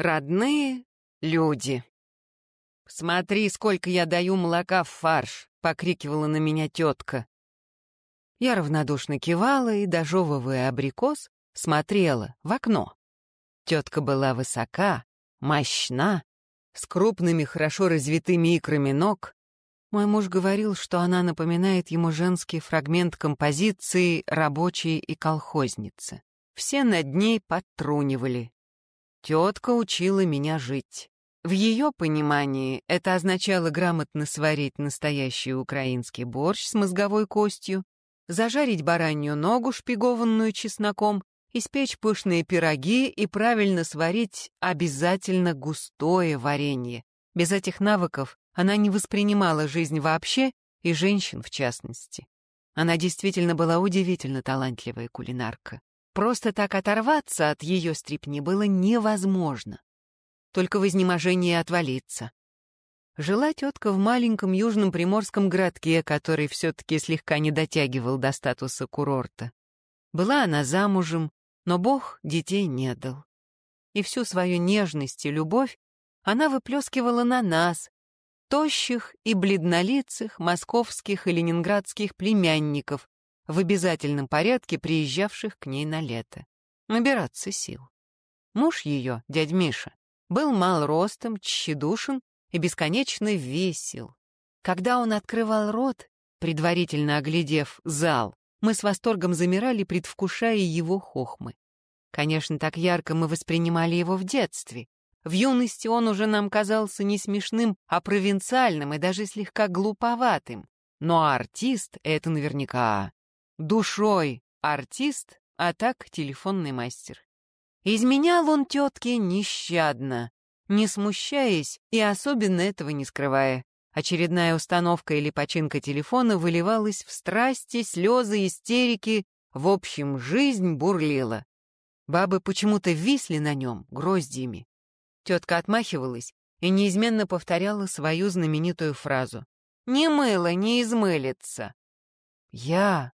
Родные люди. «Смотри, сколько я даю молока в фарш!» — покрикивала на меня тетка. Я равнодушно кивала и, дожевывая абрикос, смотрела в окно. Тетка была высока, мощна, с крупными, хорошо развитыми икрами ног. Мой муж говорил, что она напоминает ему женский фрагмент композиции «Рабочие и колхозницы». Все над ней подтрунивали. Тетка учила меня жить. В ее понимании это означало грамотно сварить настоящий украинский борщ с мозговой костью, зажарить баранью ногу, шпигованную чесноком, испечь пышные пироги и правильно сварить обязательно густое варенье. Без этих навыков она не воспринимала жизнь вообще и женщин в частности. Она действительно была удивительно талантливая кулинарка. Просто так оторваться от ее стрипни было невозможно. Только в изнеможении отвалиться. Жила тетка в маленьком южном приморском городке, который все-таки слегка не дотягивал до статуса курорта. Была она замужем, но Бог детей не дал. И всю свою нежность и любовь она выплескивала на нас, тощих и бледнолицых московских и ленинградских племянников, в обязательном порядке приезжавших к ней на лето. Набираться сил. Муж ее, дядь Миша, был мал ростом, тщедушен и бесконечно весел. Когда он открывал рот, предварительно оглядев зал, мы с восторгом замирали, предвкушая его хохмы. Конечно, так ярко мы воспринимали его в детстве. В юности он уже нам казался не смешным, а провинциальным и даже слегка глуповатым. Но артист — это наверняка. Душой артист, а так телефонный мастер. Изменял он тетке нещадно, не смущаясь и особенно этого не скрывая. Очередная установка или починка телефона выливалась в страсти, слезы, истерики, в общем, жизнь бурлила. Бабы почему-то висли на нем гроздьями. Тетка отмахивалась и неизменно повторяла свою знаменитую фразу. «Не мыло, не измылится». Я,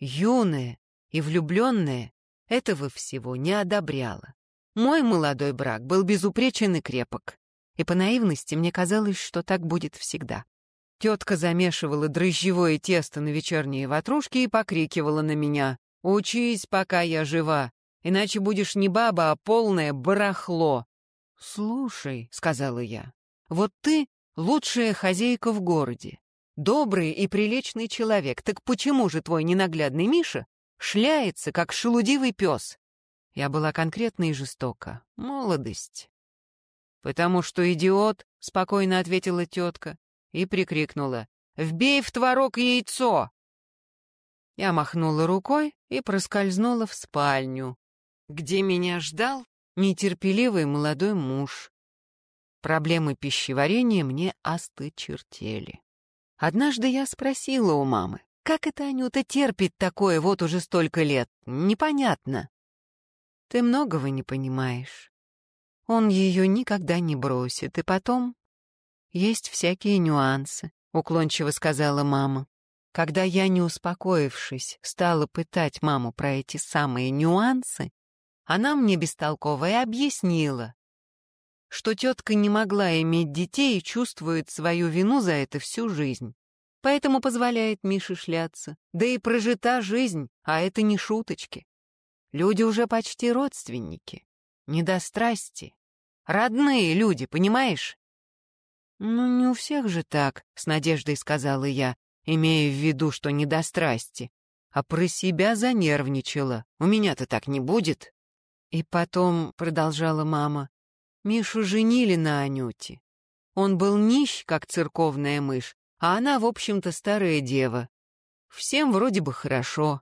юная и влюбленная, этого всего не одобряла. Мой молодой брак был безупречен и крепок и по наивности мне казалось, что так будет всегда. Тетка замешивала дрожжевое тесто на вечерние ватрушки и покрикивала на меня. «Учись, пока я жива, иначе будешь не баба, а полное барахло». «Слушай», — сказала я, — «вот ты лучшая хозяйка в городе, добрый и приличный человек, так почему же твой ненаглядный Миша шляется, как шелудивый пес?» Я была конкретна и жестока. Молодость. «Потому что идиот», — спокойно ответила тетка и прикрикнула. «Вбей в творог яйцо!» Я махнула рукой и проскользнула в спальню, где меня ждал нетерпеливый молодой муж. Проблемы пищеварения мне остычертели. Однажды я спросила у мамы, как это Анюта терпит такое вот уже столько лет? Непонятно. Ты многого не понимаешь. Он ее никогда не бросит, и потом... Есть всякие нюансы, уклончиво сказала мама. Когда я, не успокоившись, стала пытать маму про эти самые нюансы, она мне бестолково и объяснила, что тетка не могла иметь детей и чувствует свою вину за это всю жизнь. Поэтому позволяет Мише шляться. Да и прожита жизнь, а это не шуточки. Люди уже почти родственники. Не до страсти, Родные люди, понимаешь?» «Ну, не у всех же так», — с надеждой сказала я, имея в виду, что не до страсти. А про себя занервничала. У меня-то так не будет. И потом, — продолжала мама, — Мишу женили на Анюте. Он был нищ, как церковная мышь, а она, в общем-то, старая дева. Всем вроде бы хорошо.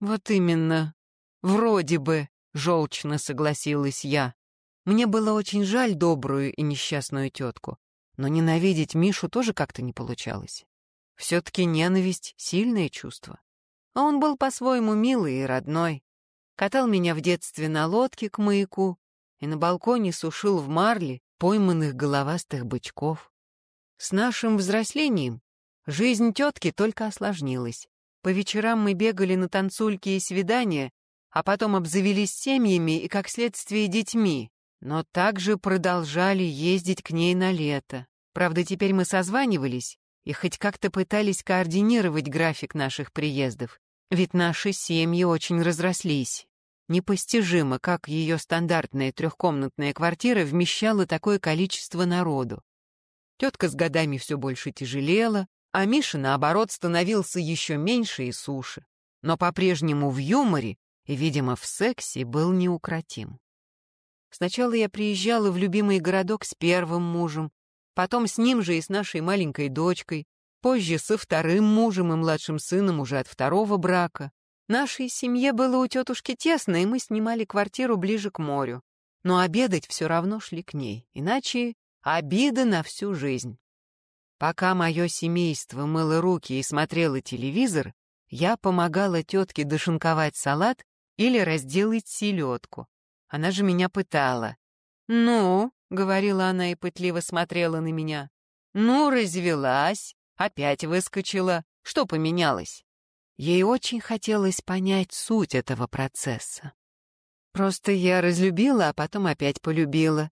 Вот именно, вроде бы, — желчно согласилась я. Мне было очень жаль добрую и несчастную тетку, но ненавидеть Мишу тоже как-то не получалось. Все-таки ненависть — сильное чувство. А он был по-своему милый и родной. Катал меня в детстве на лодке к маяку и на балконе сушил в марле пойманных головастых бычков. С нашим взрослением жизнь тетки только осложнилась. По вечерам мы бегали на танцульки и свидания, а потом обзавелись семьями и, как следствие, детьми. но также продолжали ездить к ней на лето. Правда, теперь мы созванивались и хоть как-то пытались координировать график наших приездов, ведь наши семьи очень разрослись. Непостижимо, как ее стандартная трехкомнатная квартира вмещала такое количество народу. Тетка с годами все больше тяжелела, а Миша, наоборот, становился еще меньше и суше. Но по-прежнему в юморе и, видимо, в сексе был неукротим. Сначала я приезжала в любимый городок с первым мужем, потом с ним же и с нашей маленькой дочкой, позже со вторым мужем и младшим сыном уже от второго брака. Нашей семье было у тетушки тесно, и мы снимали квартиру ближе к морю. Но обедать все равно шли к ней, иначе обида на всю жизнь. Пока мое семейство мыло руки и смотрело телевизор, я помогала тетке дошинковать салат или разделать селедку. Она же меня пытала. «Ну», — говорила она и пытливо смотрела на меня, «ну, развелась, опять выскочила, что поменялось?» Ей очень хотелось понять суть этого процесса. Просто я разлюбила, а потом опять полюбила.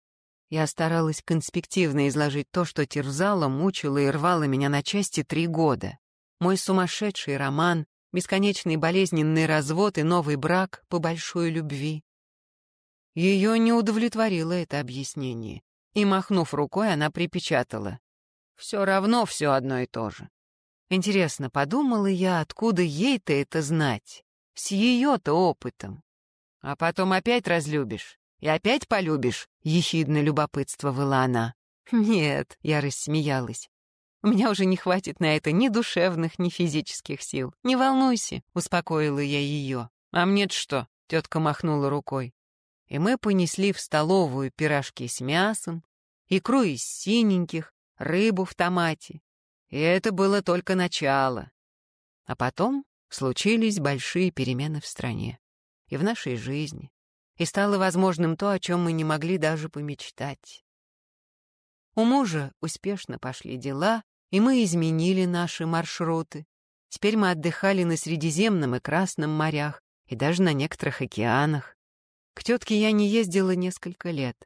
Я старалась конспективно изложить то, что терзало, мучило и рвало меня на части три года. Мой сумасшедший роман, бесконечный болезненный развод и новый брак по большой любви. Ее не удовлетворило это объяснение, и, махнув рукой, она припечатала. «Все равно все одно и то же». Интересно, подумала я, откуда ей-то это знать? С ее-то опытом. А потом опять разлюбишь и опять полюбишь, — ехидно любопытствовала она. Нет, я рассмеялась. У меня уже не хватит на это ни душевных, ни физических сил. Не волнуйся, — успокоила я ее. А мне-то что? — тетка махнула рукой и мы понесли в столовую пирожки с мясом, икру из синеньких, рыбу в томате. И это было только начало. А потом случились большие перемены в стране и в нашей жизни, и стало возможным то, о чем мы не могли даже помечтать. У мужа успешно пошли дела, и мы изменили наши маршруты. Теперь мы отдыхали на Средиземном и Красном морях, и даже на некоторых океанах. К тетке я не ездила несколько лет.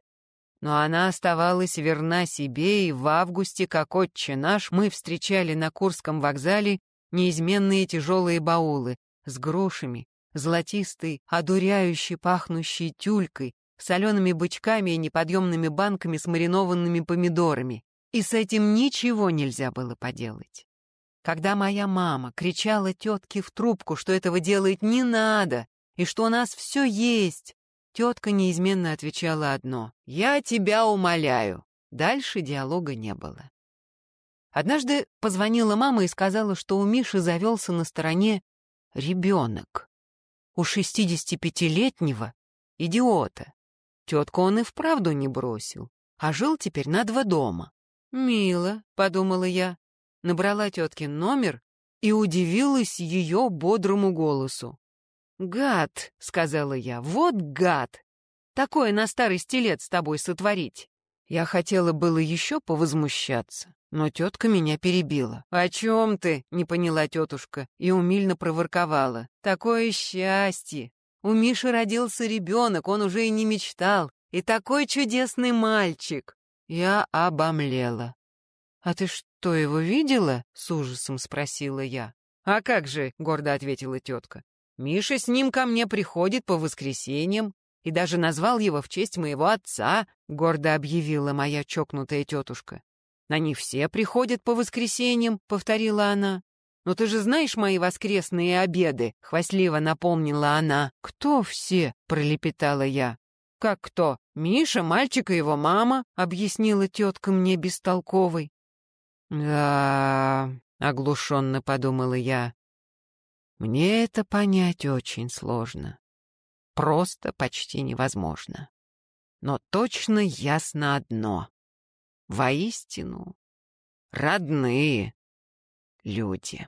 Но она оставалась верна себе, и в августе, как отче наш, мы встречали на Курском вокзале неизменные тяжелые баулы с грошами, золотистой, одуряющей пахнущей тюлькой, солеными бычками и неподъемными банками с маринованными помидорами. И с этим ничего нельзя было поделать. Когда моя мама кричала тетке в трубку, что этого делать не надо, и что у нас все есть, Тетка неизменно отвечала одно «Я тебя умоляю». Дальше диалога не было. Однажды позвонила мама и сказала, что у Миши завелся на стороне ребенок. У 65-летнего идиота. Тетку он и вправду не бросил, а жил теперь на два дома. «Мило», — подумала я, набрала теткин номер и удивилась ее бодрому голосу. «Гад!» — сказала я. «Вот гад! Такое на старости лет с тобой сотворить!» Я хотела было еще повозмущаться, но тетка меня перебила. «О чем ты?» — не поняла тетушка и умильно проворковала. «Такое счастье! У Миши родился ребенок, он уже и не мечтал. И такой чудесный мальчик!» Я обомлела. «А ты что, его видела?» — с ужасом спросила я. «А как же?» — гордо ответила тетка. Миша с ним ко мне приходит по воскресеньям и даже назвал его в честь моего отца, гордо объявила моя чокнутая тетушка. Они все приходят по воскресеньям, повторила она. «Но ты же знаешь мои воскресные обеды?» — хвастливо напомнила она. «Кто все?» — пролепетала я. «Как кто? Миша, мальчик и его мама», — объяснила тетка мне бестолковой. «Да...» — оглушенно подумала я. Мне это понять очень сложно. Просто почти невозможно. Но точно ясно одно. Воистину, родные люди.